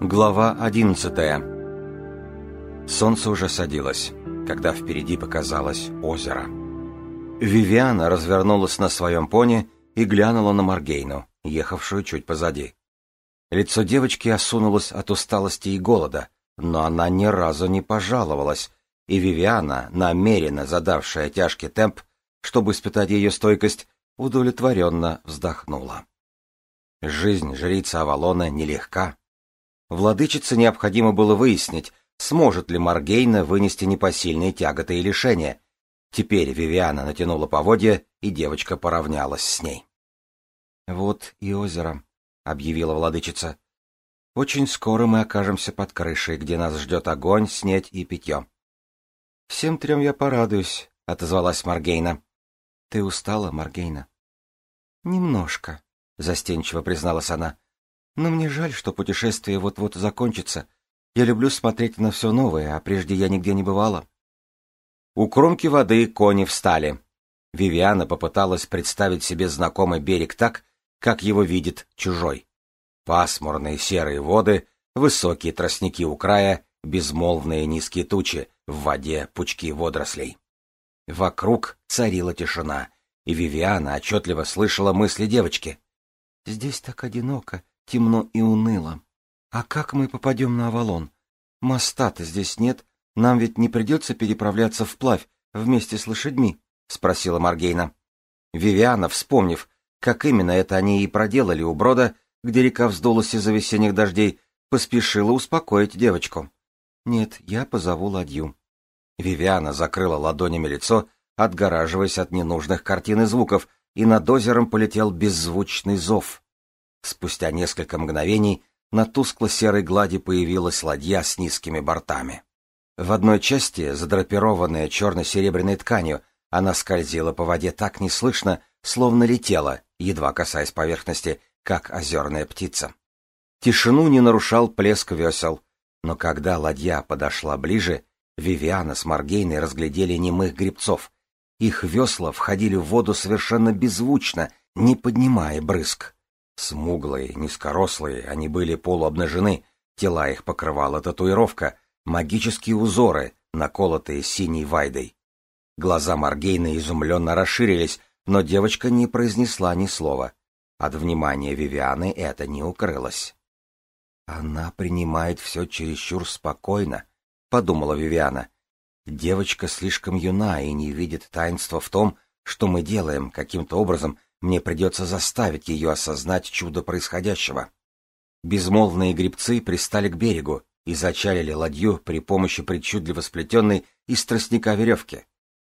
Глава одиннадцатая. Солнце уже садилось, когда впереди показалось озеро. Вивиана развернулась на своем пони и глянула на Маргейну, ехавшую чуть позади. Лицо девочки осунулось от усталости и голода, но она ни разу не пожаловалась, и Вивиана, намеренно задавшая тяжкий темп, чтобы испытать ее стойкость, удовлетворенно вздохнула. Жизнь жрицы Авалона нелегка. Владычице необходимо было выяснить, сможет ли Маргейна вынести непосильные тяготы и лишения. Теперь Вивиана натянула поводья, и девочка поравнялась с ней. — Вот и озеро, — объявила владычица. — Очень скоро мы окажемся под крышей, где нас ждет огонь, снеть и питье. — Всем трем я порадуюсь, — отозвалась Маргейна. — Ты устала, Маргейна? — Немножко, — застенчиво призналась она. — Но мне жаль, что путешествие вот-вот закончится. Я люблю смотреть на все новое, а прежде я нигде не бывала. У кромки воды кони встали. Вивиана попыталась представить себе знакомый берег так, как его видит чужой. Пасмурные серые воды, высокие тростники у края, безмолвные низкие тучи, в воде пучки водорослей. Вокруг царила тишина, и Вивиана отчетливо слышала мысли девочки. «Здесь так одиноко, темно и уныло. А как мы попадем на Авалон? Моста-то здесь нет, нам ведь не придется переправляться вплавь вместе с лошадьми?» — спросила Маргейна. Вивиана, вспомнив, как именно это они и проделали у брода, где река вздулась из-за весенних дождей, поспешила успокоить девочку. «Нет, я позову ладью». Вивиана закрыла ладонями лицо, отгораживаясь от ненужных картин и звуков, и над озером полетел беззвучный зов. Спустя несколько мгновений на тускло-серой глади появилась ладья с низкими бортами. В одной части, задрапированная черно-серебряной тканью, она скользила по воде так неслышно, словно летела, едва касаясь поверхности, как озерная птица. Тишину не нарушал плеск весел, но когда ладья подошла ближе, Вивиана с Маргейной разглядели немых грибцов. Их весла входили в воду совершенно беззвучно, не поднимая брызг. Смуглые, низкорослые, они были полуобнажены, тела их покрывала татуировка, магические узоры, наколотые синей вайдой. Глаза Маргейны изумленно расширились, но девочка не произнесла ни слова. От внимания Вивианы это не укрылось. «Она принимает все чересчур спокойно», — подумала Вивиана. «Девочка слишком юна и не видит таинства в том, что мы делаем. Каким-то образом мне придется заставить ее осознать чудо происходящего». Безмолвные грибцы пристали к берегу и зачалили ладью при помощи причудливо сплетенной из тростника веревки.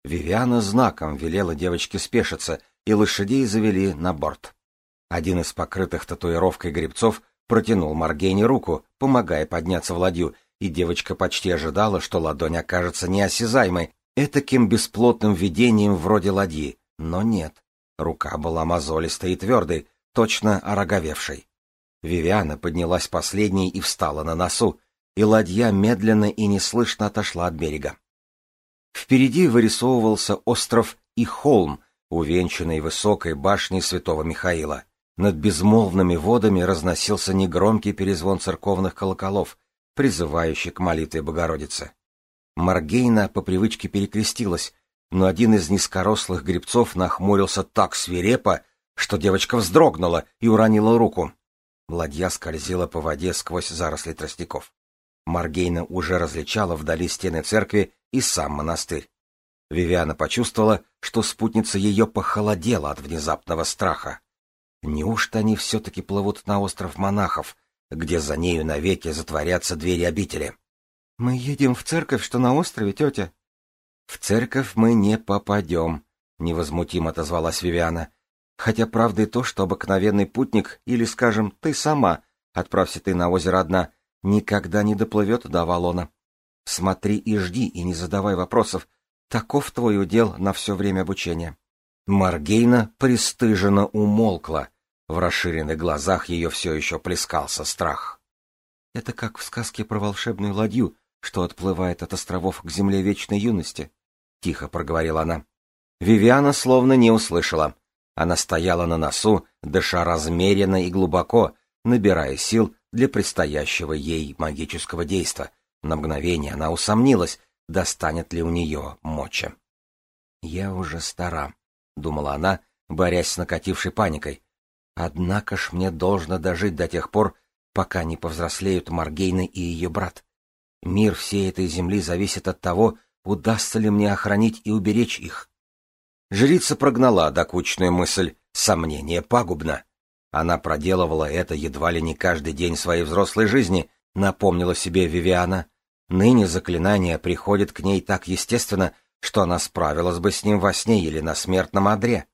Вивиана знаком велела девочке спешиться, и лошадей завели на борт. Один из покрытых татуировкой гребцов протянул Маргейне руку, помогая подняться в ладью, и девочка почти ожидала, что ладонь окажется неосязаемой, этаким бесплотным видением вроде ладьи, но нет. Рука была мозолистой и твердой, точно ороговевшей. Вивиана поднялась последней и встала на носу, и ладья медленно и неслышно отошла от берега. Впереди вырисовывался остров и холм, увенчанный высокой башней святого Михаила. Над безмолвными водами разносился негромкий перезвон церковных колоколов, призывающий к молитве Богородицы. Маргейна по привычке перекрестилась, но один из низкорослых гребцов нахмурился так свирепо, что девочка вздрогнула и уронила руку. Ладья скользила по воде сквозь заросли тростников. Маргейна уже различала вдали стены церкви и сам монастырь. Вивиана почувствовала, что спутница ее похолодела от внезапного страха. Неужто они все-таки плывут на остров монахов, где за нею навеки затворятся двери обители? — Мы едем в церковь, что на острове, тетя. — В церковь мы не попадем, — невозмутимо отозвалась Вивиана. — Хотя правда и то, что обыкновенный путник, или, скажем, ты сама, отправься ты на озеро одна, никогда не доплывет до Авалона. Смотри и жди, и не задавай вопросов. Таков твой удел на все время обучения. Маргейна пристыженно умолкла. В расширенных глазах ее все еще плескался страх. Это как в сказке про волшебную ладью, что отплывает от островов к земле вечной юности, — тихо проговорила она. Вивиана словно не услышала. Она стояла на носу, дыша размеренно и глубоко, набирая сил, для предстоящего ей магического действа. На мгновение она усомнилась, достанет ли у нее моча. «Я уже стара», — думала она, борясь с накатившей паникой. «Однако ж мне должно дожить до тех пор, пока не повзрослеют Маргейны и ее брат. Мир всей этой земли зависит от того, удастся ли мне охранить и уберечь их». Жрица прогнала докучную мысль «сомнение пагубно». Она проделывала это едва ли не каждый день своей взрослой жизни, напомнила себе Вивиана. Ныне заклинание приходит к ней так естественно, что она справилась бы с ним во сне или на смертном одре.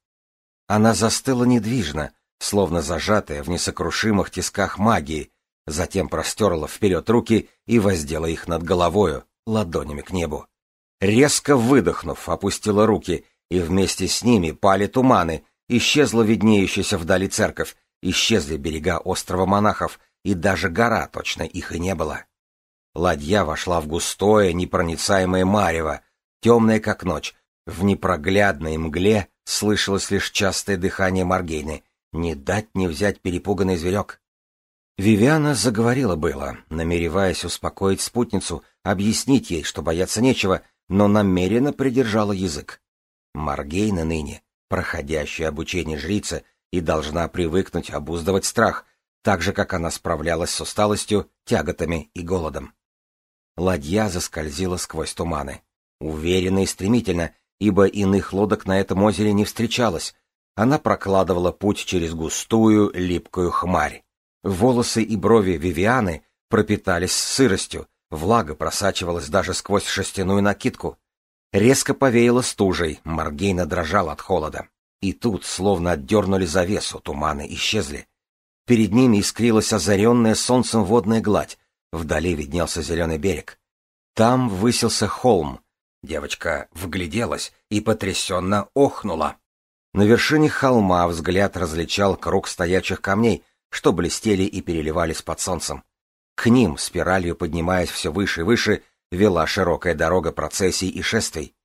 Она застыла недвижно, словно зажатая в несокрушимых тисках магии, затем простерла вперед руки и воздела их над головою, ладонями к небу. Резко выдохнув, опустила руки, и вместе с ними пали туманы, исчезла виднеющаяся вдали церковь, исчезли берега острова монахов, и даже гора точно их и не было. Ладья вошла в густое, непроницаемое марево, темное как ночь. В непроглядной мгле слышалось лишь частое дыхание Маргейны. Не дать не взять перепуганный зверек. Вивиана заговорила было, намереваясь успокоить спутницу, объяснить ей, что бояться нечего, но намеренно придержала язык. Маргейна ныне, проходящая обучение жрица, и должна привыкнуть обуздывать страх, так же, как она справлялась с усталостью, тяготами и голодом. Ладья заскользила сквозь туманы. Уверенно и стремительно, ибо иных лодок на этом озере не встречалось. Она прокладывала путь через густую, липкую хмарь. Волосы и брови Вивианы пропитались сыростью, влага просачивалась даже сквозь шерстяную накидку. Резко повеяло стужей, Маргейна дрожал от холода. И тут, словно отдернули завесу, туманы исчезли. Перед ними искрилась озаренная солнцем водная гладь, вдали виднелся зеленый берег. Там высился холм. Девочка вгляделась и потрясенно охнула. На вершине холма взгляд различал круг стоячих камней, что блестели и переливались под солнцем. К ним, спиралью поднимаясь все выше и выше, вела широкая дорога процессий и шествий.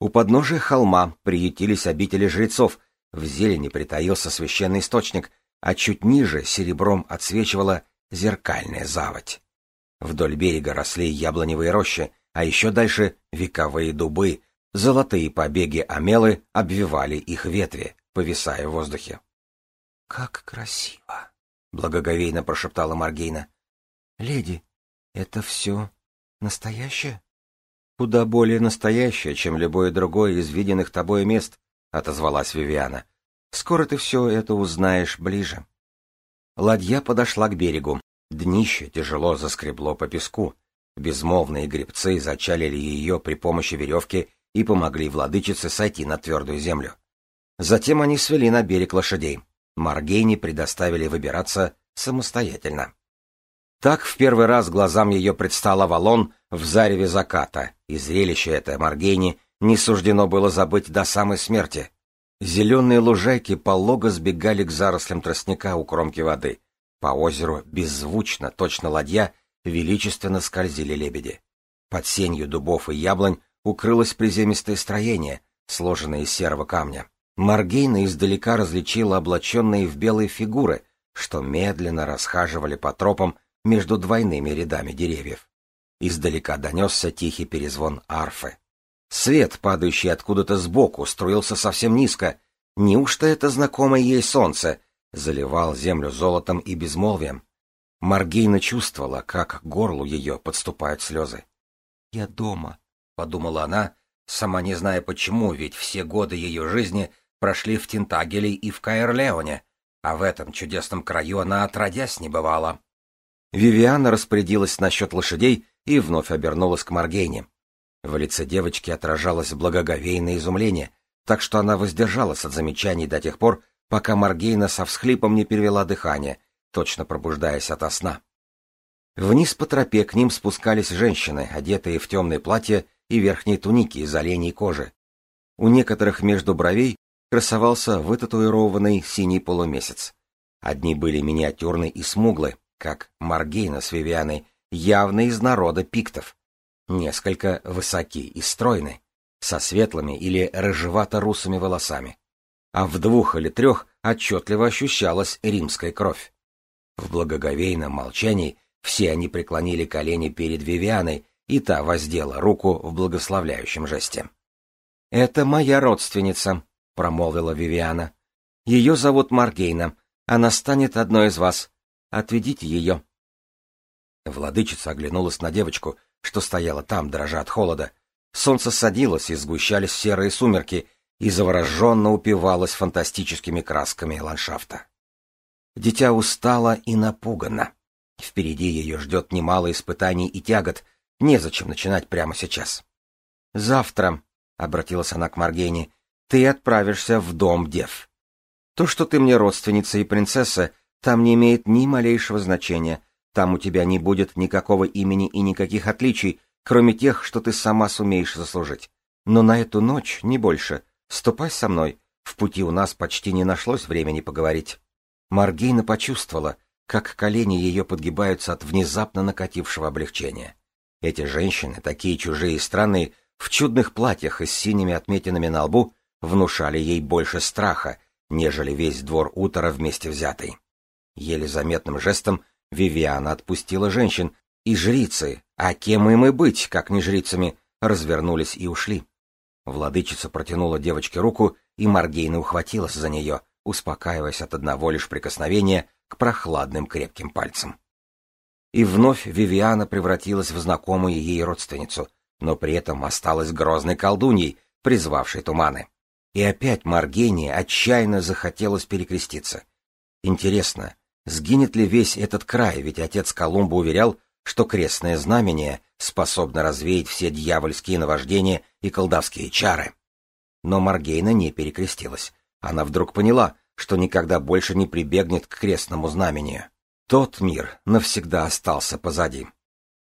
У подножия холма приютились обители жрецов, в зелени притаился священный источник, а чуть ниже серебром отсвечивала зеркальная заводь. Вдоль берега росли яблоневые рощи, а еще дальше вековые дубы, золотые побеги амелы обвивали их ветви, повисая в воздухе. — Как красиво! — благоговейно прошептала Маргейна. — Леди, это все настоящее? — Куда более настоящее, чем любое другое из виденных тобой мест, — отозвалась Вивиана. — Скоро ты все это узнаешь ближе. Ладья подошла к берегу. Днище тяжело заскребло по песку. Безмолвные гребцы зачалили ее при помощи веревки и помогли владычице сойти на твердую землю. Затем они свели на берег лошадей. Маргейне предоставили выбираться самостоятельно. Так в первый раз глазам ее предстал Авалон в зареве заката, и зрелище это Маргейне не суждено было забыть до самой смерти. Зеленые лужайки полого сбегали к зарослям тростника у кромки воды. По озеру беззвучно, точно ладья, величественно скользили лебеди. Под сенью дубов и яблонь укрылось приземистое строение, сложенное из серого камня. Маргейна издалека различила облаченные в белые фигуры, что медленно расхаживали по тропам между двойными рядами деревьев. Издалека донесся тихий перезвон арфы. Свет, падающий откуда-то сбоку, струился совсем низко. Неужто это знакомое ей солнце заливал землю золотом и безмолвием? Маргейна чувствовала, как к горлу ее подступают слезы. «Я дома», — подумала она, сама не зная почему, ведь все годы ее жизни прошли в Тинтагеле и в Каэрлеоне, а в этом чудесном краю она отродясь не бывала. Вивиана распорядилась насчет лошадей и вновь обернулась к Маргейне. В лице девочки отражалось благоговейное изумление, так что она воздержалась от замечаний до тех пор, пока Маргейна со всхлипом не перевела дыхание, точно пробуждаясь ото сна. Вниз по тропе к ним спускались женщины, одетые в темные платья и верхние туники из оленей кожи. У некоторых между бровей красовался вытатуированный синий полумесяц. Одни были миниатюрны и смуглы, как Маргейна с Вивианой, явно из народа пиктов. Несколько высоки и стройны, со светлыми или рыжевато-русыми волосами. А в двух или трех отчетливо ощущалась римская кровь. В благоговейном молчании все они преклонили колени перед Вивианой, и та воздела руку в благословляющем жесте. «Это моя родственница», — промолвила Вивиана. «Ее зовут Маргейна. Она станет одной из вас. Отведите ее». Владычица оглянулась на девочку, что стояла там, дрожа от холода. Солнце садилось, и сгущались серые сумерки, и завороженно упивалось фантастическими красками ландшафта. Дитя устало и напугано. Впереди ее ждет немало испытаний и тягот, незачем начинать прямо сейчас. «Завтра», — обратилась она к Маргене, — «ты отправишься в дом дев. То, что ты мне родственница и принцесса, там не имеет ни малейшего значения, там у тебя не будет никакого имени и никаких отличий, кроме тех, что ты сама сумеешь заслужить. Но на эту ночь, не больше, ступай со мной, в пути у нас почти не нашлось времени поговорить». Маргейна почувствовала, как колени ее подгибаются от внезапно накатившего облегчения. Эти женщины, такие чужие и странные, в чудных платьях и с синими отметинами на лбу, внушали ей больше страха, нежели весь двор утра вместе взятый. Еле заметным жестом Вивиана отпустила женщин, и жрицы, а кем им и быть, как не жрицами, развернулись и ушли. Владычица протянула девочке руку, и Маргейна ухватилась за нее, успокаиваясь от одного лишь прикосновения к прохладным крепким пальцам. И вновь Вивиана превратилась в знакомую ей родственницу, но при этом осталась грозной колдуньей, призвавшей туманы. И опять Маргении отчаянно захотелось перекреститься. Интересно, сгинет ли весь этот край, ведь отец Колумба уверял, что крестное знамение способно развеять все дьявольские наваждения и колдовские чары. Но Маргейна не перекрестилась. Она вдруг поняла, что никогда больше не прибегнет к крестному знамению. Тот мир навсегда остался позади.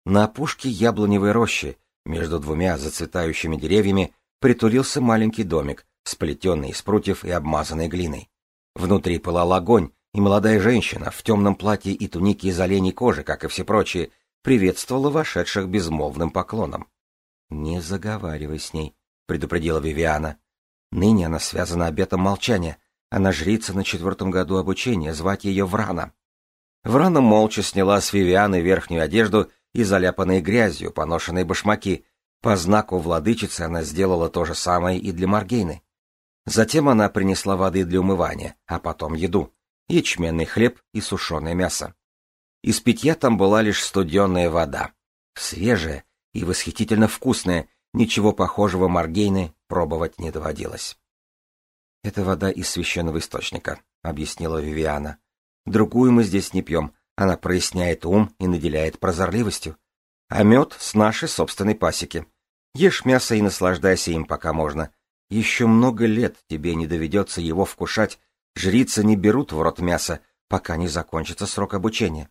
На опушке яблоневой рощи, между двумя зацветающими деревьями, притулился маленький домик, сплетенный из прутьев и обмазанный глиной. Внутри пылал огонь, и молодая женщина в темном платье и тунике из оленей кожи, как и все прочие, приветствовала вошедших безмолвным поклоном. — Не заговаривай с ней, — предупредила Вивиана. Ныне она связана обетом молчания, она жрица на четвертом году обучения, звать ее Врана. Врана молча сняла с Вивианы верхнюю одежду и заляпанные грязью поношенные башмаки. По знаку владычицы она сделала то же самое и для Маргейны. Затем она принесла воды для умывания, а потом еду, ячменный хлеб и сушеное мясо. Из питья там была лишь студенная вода. Свежая и восхитительно вкусная, ничего похожего Маргейны пробовать не доводилось. «Это вода из священного источника», — объяснила Вивиана. «Другую мы здесь не пьем. Она проясняет ум и наделяет прозорливостью. А мед с нашей собственной пасеки. Ешь мясо и наслаждайся им, пока можно. Еще много лет тебе не доведется его вкушать. Жрицы не берут в рот мясо, пока не закончится срок обучения».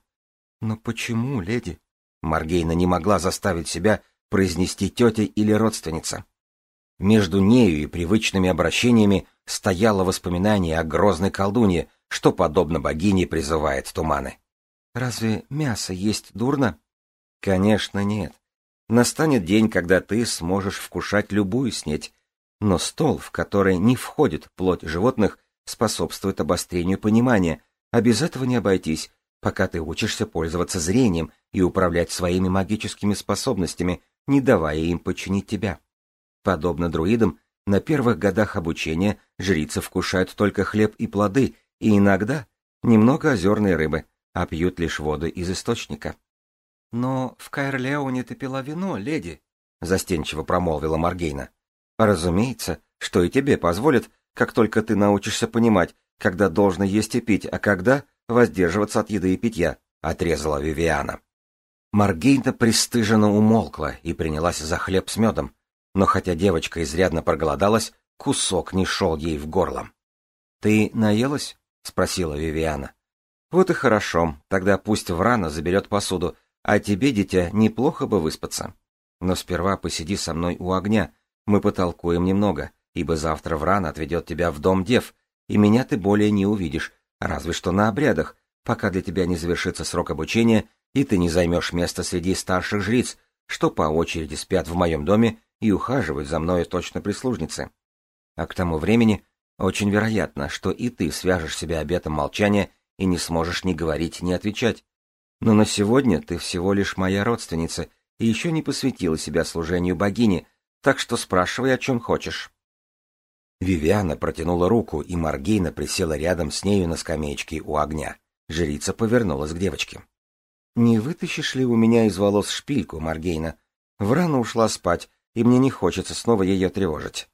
«Но почему, леди?» Маргейна не могла заставить себя произнести тетя или родственница. Между нею и привычными обращениями стояло воспоминание о грозной колдунье, что, подобно богине, призывает туманы. «Разве мясо есть дурно?» «Конечно, нет. Настанет день, когда ты сможешь вкушать любую снеть, но стол, в который не входит плоть животных, способствует обострению понимания, а без этого не обойтись, пока ты учишься пользоваться зрением и управлять своими магическими способностями, не давая им подчинить тебя. Подобно друидам, на первых годах обучения жрицы вкушают только хлеб и плоды, и иногда немного озерной рыбы, а пьют лишь воду из источника. — Но в Кайрлеоне ты пила вино, леди, — застенчиво промолвила Маргейна. — Разумеется, что и тебе позволит, как только ты научишься понимать, когда должно есть и пить, а когда воздерживаться от еды и питья, — отрезала Вивиана. Маргейна пристыженно умолкла и принялась за хлеб с медом, но хотя девочка изрядно проголодалась, кусок не шел ей в горло. — Ты наелась? — спросила Вивиана. — Вот и хорошо, тогда пусть Врана заберет посуду, а тебе, дитя, неплохо бы выспаться. Но сперва посиди со мной у огня, мы потолкуем немного, ибо завтра Врана отведет тебя в дом дев, и меня ты более не увидишь, разве что на обрядах, пока для тебя не завершится срок обучения, и ты не займешь место среди старших жриц, что по очереди спят в моем доме и ухаживают за мною точно прислужницы. А к тому времени очень вероятно, что и ты свяжешь себя обетом молчания и не сможешь ни говорить, ни отвечать. Но на сегодня ты всего лишь моя родственница и еще не посвятила себя служению богине, так что спрашивай, о чем хочешь. Вивиана протянула руку, и Маргейна присела рядом с нею на скамеечке у огня. Жрица повернулась к девочке. «Не вытащишь ли у меня из волос шпильку, Маргейна? Врана ушла спать, и мне не хочется снова ее тревожить».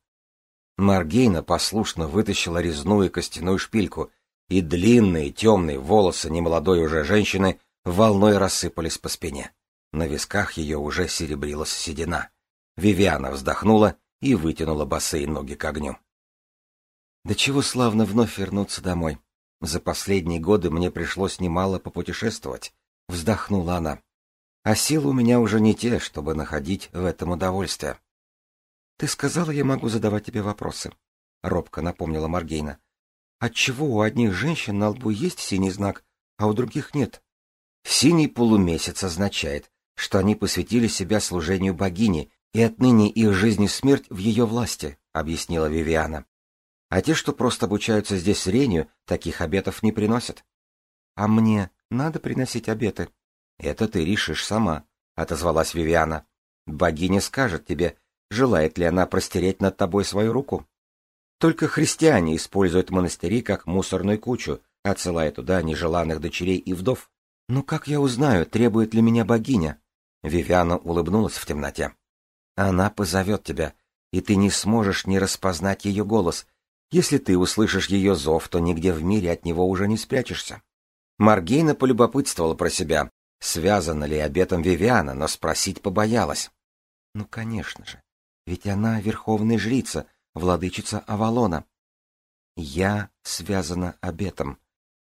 Маргейна послушно вытащила резную костяную шпильку, и длинные темные волосы немолодой уже женщины волной рассыпались по спине. На висках ее уже серебрилась седина. Вивиана вздохнула и вытянула босые ноги к огню. Да чего славно вновь вернуться домой. За последние годы мне пришлось немало попутешествовать, вздохнула она. А силы у меня уже не те, чтобы находить в этом удовольствие. Ты сказала, я могу задавать тебе вопросы, робко напомнила Маргейна. Отчего у одних женщин на лбу есть синий знак, а у других нет? Синий полумесяц означает, что они посвятили себя служению богине, и отныне их жизнь и смерть в ее власти, объяснила Вивиана. А те, что просто обучаются здесь зрению, таких обетов не приносят. А мне надо приносить обеты. Это ты решишь сама, отозвалась Вивиана. Богиня скажет тебе, желает ли она простереть над тобой свою руку. Только христиане используют монастыри как мусорную кучу, отсылая туда нежеланных дочерей и вдов. Ну как я узнаю, требует ли меня богиня? Вивиана улыбнулась в темноте. Она позовет тебя, и ты не сможешь не распознать ее голос, если ты услышишь ее зов, то нигде в мире от него уже не спрячешься. Маргейна полюбопытствовала про себя, связана ли обетом Вивиана, но спросить побоялась. Ну, конечно же, ведь она верховная жрица, владычица Авалона. Я связана обетом,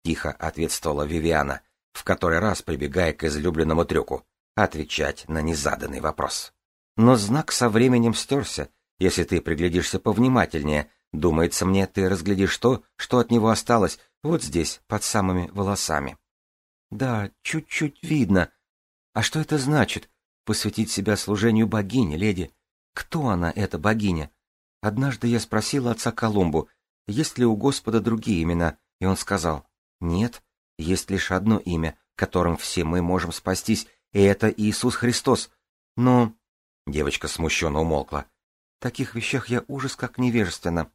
тихо ответствовала Вивиана, в который раз прибегая к излюбленному трюку отвечать на незаданный вопрос. Но знак со временем стерся, если ты приглядишься повнимательнее, Думается мне, ты разглядишь то, что от него осталось, вот здесь, под самыми волосами. Да, чуть-чуть видно. А что это значит? Посвятить себя служению богине, леди? Кто она, эта богиня? Однажды я спросила отца Колумбу, есть ли у Господа другие имена, и он сказал, нет, есть лишь одно имя, которым все мы можем спастись, и это Иисус Христос. Но... Девочка смущенно умолкла. В таких вещах я ужас как невежественна.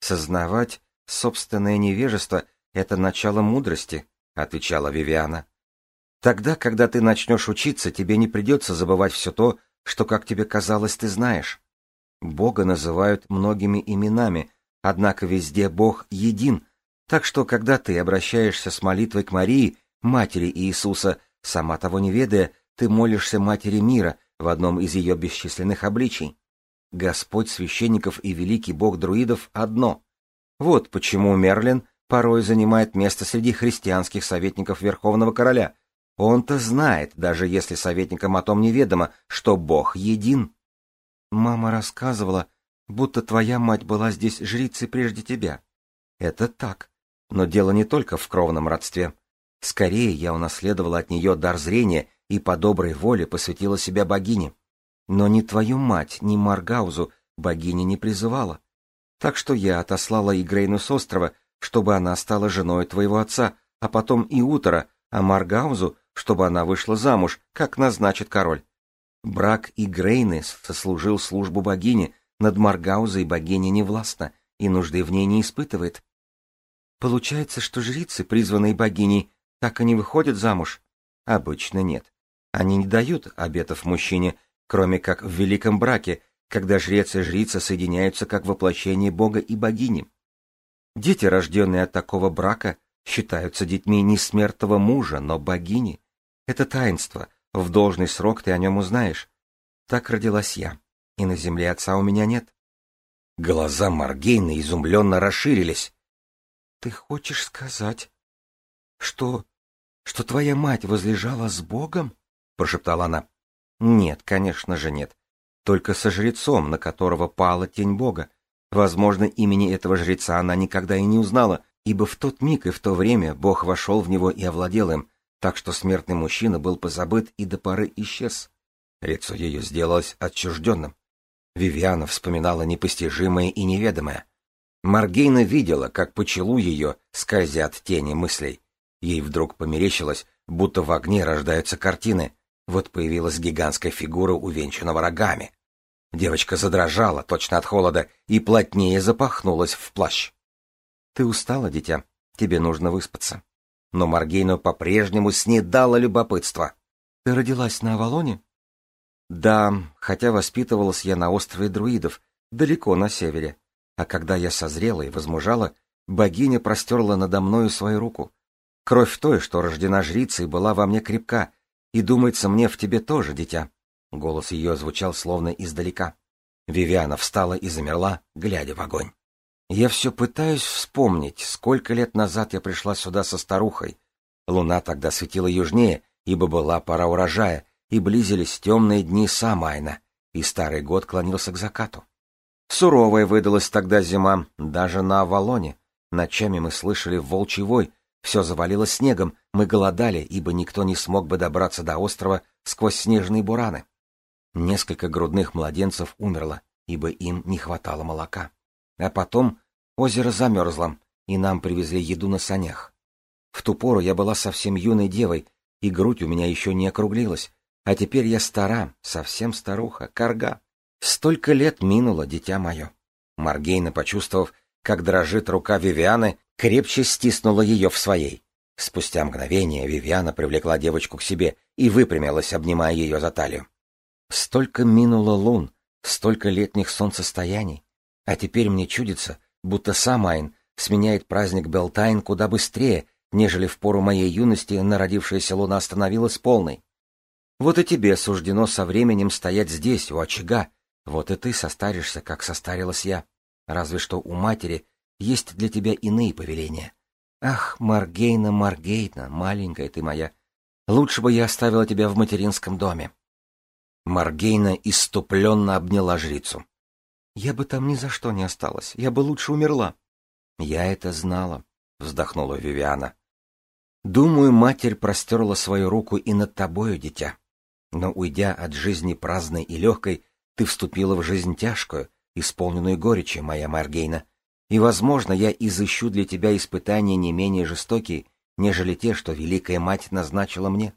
Сознавать собственное невежество — это начало мудрости, — отвечала Вивиана. Тогда, когда ты начнешь учиться, тебе не придется забывать все то, что, как тебе казалось, ты знаешь. Бога называют многими именами, однако везде Бог един, так что, когда ты обращаешься с молитвой к Марии, матери Иисуса, сама того не ведая, ты молишься Матери мира в одном из ее бесчисленных обличий. Господь священников и великий бог друидов одно. Вот почему Мерлин порой занимает место среди христианских советников Верховного Короля. Он-то знает, даже если советникам о том неведомо, что Бог един. Мама рассказывала, будто твоя мать была здесь жрицей прежде тебя. Это так. Но дело не только в кровном родстве. Скорее, я унаследовала от нее дар зрения и по доброй воле посвятила себя богине. Но ни твою мать, ни Маргаузу богиня не призывала. Так что я отослала Игрейну с острова, чтобы она стала женой твоего отца, а потом и Утора, а Маргаузу, чтобы она вышла замуж, как назначит король. Брак Игрейны сослужил службу богине, над Маргаузой богиня не властна и нужды в ней не испытывает. Получается, что жрицы, призванные богиней, так и не выходят замуж? Обычно нет. Они не дают обетов мужчине, кроме как в великом браке, когда жрец и жрица соединяются как воплощение бога и богини. Дети, рожденные от такого брака, считаются детьми не смертного мужа, но богини. Это таинство, в должный срок ты о нем узнаешь. Так родилась я, и на земле отца у меня нет. Глаза Маргейна изумленно расширились. — Ты хочешь сказать, что... что твоя мать возлежала с Богом? — прошептала она. Нет, конечно же нет. Только со жрецом, на которого пала тень бога. Возможно, имени этого жреца она никогда и не узнала, ибо в тот миг и в то время бог вошел в него и овладел им, так что смертный мужчина был позабыт и до поры исчез. Лицо ее сделалось отчужденным. Вивиана вспоминала непостижимое и неведомое. Маргейна видела, как по челу ее скользят тени мыслей, Ей вдруг померещилось, будто в огне рождаются картины. Вот появилась гигантская фигура, увенчанного рогами. Девочка задрожала, точно от холода, и плотнее запахнулась в плащ. — Ты устала, дитя? Тебе нужно выспаться. Но Маргейну по-прежнему снедало любопытство. — Ты родилась на Авалоне? — Да, хотя воспитывалась я на острове Друидов, далеко на севере. А когда я созрела и возмужала, богиня простерла надо мною свою руку. Кровь той, что рождена жрицей, была во мне крепка, и, думается, мне в тебе тоже, дитя. Голос ее звучал словно издалека. Вивиана встала и замерла, глядя в огонь. Я все пытаюсь вспомнить, сколько лет назад я пришла сюда со старухой. Луна тогда светила южнее, ибо была пора урожая, и близились темные дни Самайна, и старый год клонился к закату. Суровая выдалась тогда зима, даже на Авалоне. Ночами мы слышали волчий вой, все завалило снегом, мы голодали, ибо никто не смог бы добраться до острова сквозь снежные бураны. Несколько грудных младенцев умерло, ибо им не хватало молока. А потом озеро замерзло, и нам привезли еду на санях. В ту пору я была совсем юной девой, и грудь у меня еще не округлилась, а теперь я стара, совсем старуха, корга. Столько лет минуло, дитя мое. Маргейна, почувствовав, как дрожит рука Вивианы, крепче стиснула ее в своей. Спустя мгновение Вивиана привлекла девочку к себе и выпрямилась, обнимая ее за талию. Столько минуло лун, столько летних солнцестояний, а теперь мне чудится, будто сам Айн сменяет праздник Белтайн куда быстрее, нежели в пору моей юности народившаяся луна становилась полной. Вот и тебе суждено со временем стоять здесь, у очага, вот и ты состаришься, как состарилась я. Разве что у матери есть для тебя иные повеления. Ах, Маргейна, Маргейна, маленькая ты моя, лучше бы я оставила тебя в материнском доме. Маргейна иступленно обняла жрицу. Я бы там ни за что не осталась, я бы лучше умерла. Я это знала, вздохнула Вивиана. Думаю, матерь простерла свою руку и над тобою, дитя. Но уйдя от жизни праздной и легкой, ты вступила в жизнь тяжкую, исполненную горечи, моя Маргейна, и, возможно, я изыщу для тебя испытания не менее жестокие, нежели те, что Великая Мать назначила мне.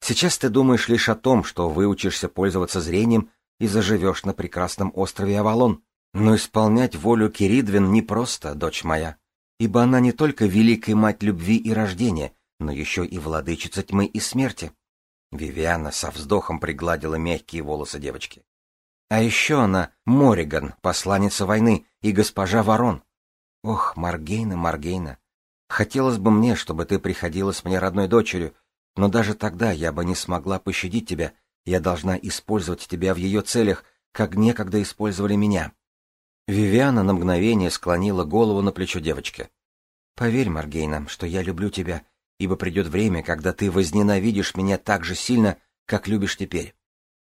Сейчас ты думаешь лишь о том, что выучишься пользоваться зрением и заживешь на прекрасном острове Авалон. Но исполнять волю Киридвин непросто, дочь моя, ибо она не только Великая Мать любви и рождения, но еще и владычица тьмы и смерти. Вивиана со вздохом пригладила мягкие волосы девочки. А еще она Мориган, посланница войны, и госпожа Ворон. Ох, Маргейна, Маргейна, хотелось бы мне, чтобы ты приходила с мне родной дочерью, но даже тогда я бы не смогла пощадить тебя, я должна использовать тебя в ее целях, как некогда использовали меня. Вивиана на мгновение склонила голову на плечо девочки. Поверь, Маргейна, что я люблю тебя, ибо придет время, когда ты возненавидишь меня так же сильно, как любишь теперь.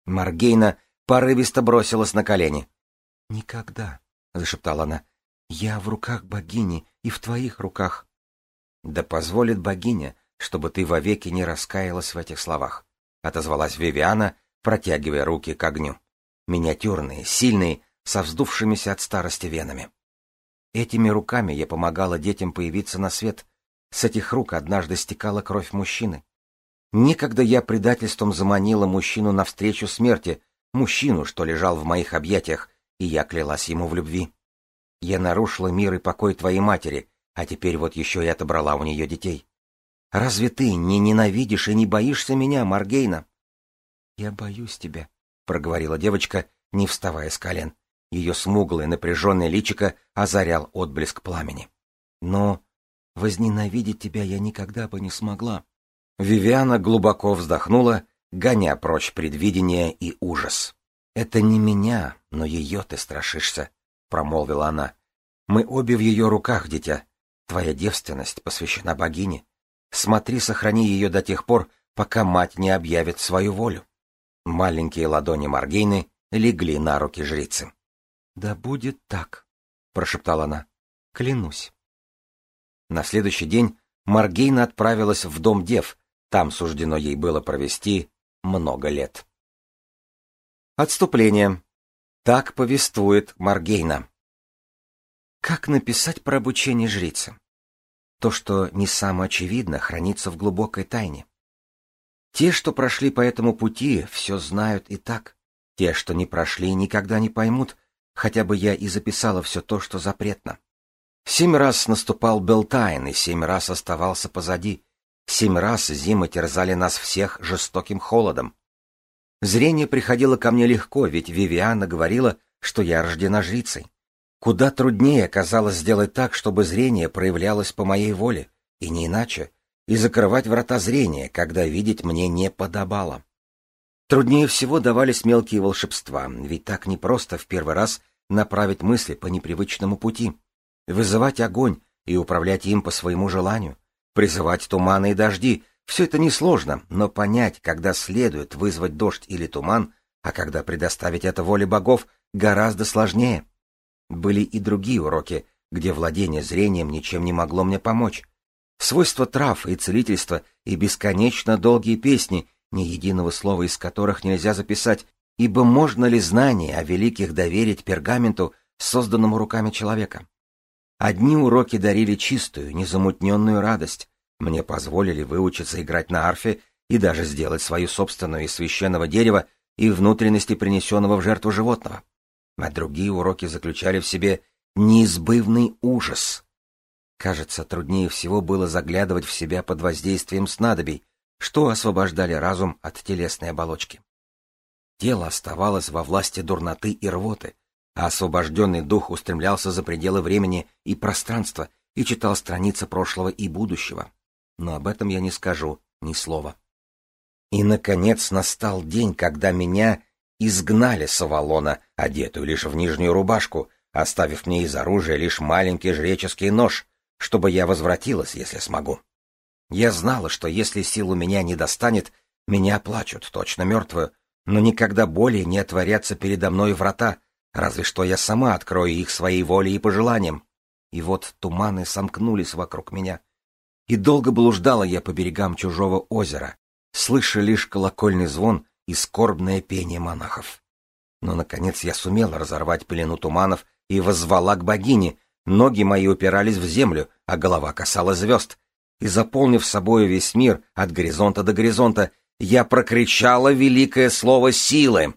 Маргейна порывисто бросилась на колени. «Никогда», — зашептала она, — «я в руках богини и в твоих руках». «Да позволит богиня, чтобы ты вовеки не раскаялась в этих словах», — отозвалась Вивиана, протягивая руки к огню. Миниатюрные, сильные, со вздувшимися от старости венами. Этими руками я помогала детям появиться на свет. С этих рук однажды стекала кровь мужчины. Некогда я предательством заманила мужчину навстречу смерти, мужчину, что лежал в моих объятиях, и я клялась ему в любви. Я нарушила мир и покой твоей матери, а теперь вот еще и отобрала у нее детей. Разве ты не ненавидишь и не боишься меня, Маргейна? — Я боюсь тебя, — проговорила девочка, не вставая с колен. Ее смуглое напряженное личико озарял отблеск пламени. — Но возненавидеть тебя я никогда бы не смогла. Вивиана глубоко вздохнула гоня прочь предвидение и ужас. «Это не меня, но ее ты страшишься», — промолвила она. «Мы обе в ее руках, дитя. Твоя девственность посвящена богине. Смотри, сохрани ее до тех пор, пока мать не объявит свою волю». Маленькие ладони Маргейны легли на руки жрицы. «Да будет так», — прошептала она. «Клянусь». На следующий день Маргейна отправилась в дом дев, там суждено ей было провести много лет. Отступление. Так повествует Маргейна. Как написать про обучение жрицы? То, что не самоочевидно, хранится в глубокой тайне. Те, что прошли по этому пути, все знают и так. Те, что не прошли, никогда не поймут, хотя бы я и записала все то, что запретно. Семь раз наступал Белтайн, и семь раз оставался позади. Семь раз зимы терзали нас всех жестоким холодом. Зрение приходило ко мне легко, ведь Вивиана говорила, что я рождена жрицей. Куда труднее казалось сделать так, чтобы зрение проявлялось по моей воле, и не иначе, и закрывать врата зрения, когда видеть мне не подобало. Труднее всего давались мелкие волшебства, ведь так непросто в первый раз направить мысли по непривычному пути, вызывать огонь и управлять им по своему желанию, призывать туманы и дожди. Все это несложно, но понять, когда следует вызвать дождь или туман, а когда предоставить это воле богов, гораздо сложнее. Были и другие уроки, где владение зрением ничем не могло мне помочь. Свойства трав и целительства и бесконечно долгие песни, ни единого слова из которых нельзя записать, ибо можно ли знание о великих доверить пергаменту, созданному руками человека? Одни уроки дарили чистую, незамутненную радость, мне позволили выучиться играть на арфе и даже сделать свою собственную из священного дерева и внутренности принесенного в жертву животного а другие уроки заключали в себе неизбывный ужас. Кажется, труднее всего было заглядывать в себя под воздействием снадобий, что освобождали разум от телесной оболочки. Тело оставалось во власти дурноты и рвоты, а освобожденный дух устремлялся за пределы времени и пространства и читал страницы прошлого и будущего. Но об этом я не скажу ни слова. И, наконец, настал день, когда меня изгнали с Авалона, одетую лишь в нижнюю рубашку, оставив мне из оружия лишь маленький жреческий нож, чтобы я возвратилась, если смогу. Я знала, что если сил у меня не достанет, меня оплачут, точно мертвую, но никогда более не отворятся передо мной врата, разве что я сама открою их своей волей и пожеланием. И вот туманы сомкнулись вокруг меня. И долго блуждала я по берегам чужого озера, слыша лишь колокольный звон и скорбное пение монахов. Но, наконец, я сумела разорвать пелену туманов и воззвала к богине, ноги мои упирались в землю, а голова касалась звезд. И, заполнив собою весь мир от горизонта до горизонта, я прокричала великое слово силы.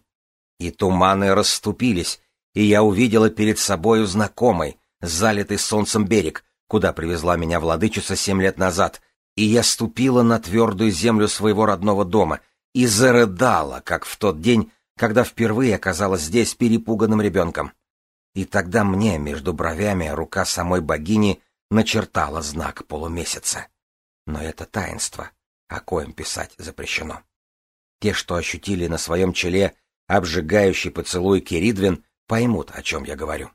И туманы расступились, и я увидела перед собою знакомый, залитый солнцем берег, куда привезла меня владычица семь лет назад, и я ступила на твердую землю своего родного дома — и зарыдала, как в тот день, когда впервые оказалась здесь перепуганным ребенком. И тогда мне между бровями рука самой богини начертала знак полумесяца. Но это таинство, о коем писать запрещено. Те, что ощутили на своем челе обжигающий поцелуй Киридвин, поймут, о чем я говорю.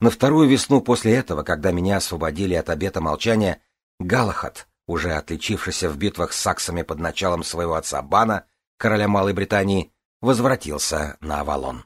На вторую весну после этого, когда меня освободили от обета молчания, Галахат, уже отличившийся в битвах с саксами под началом своего отца Бана, короля Малой Британии, возвратился на Авалон.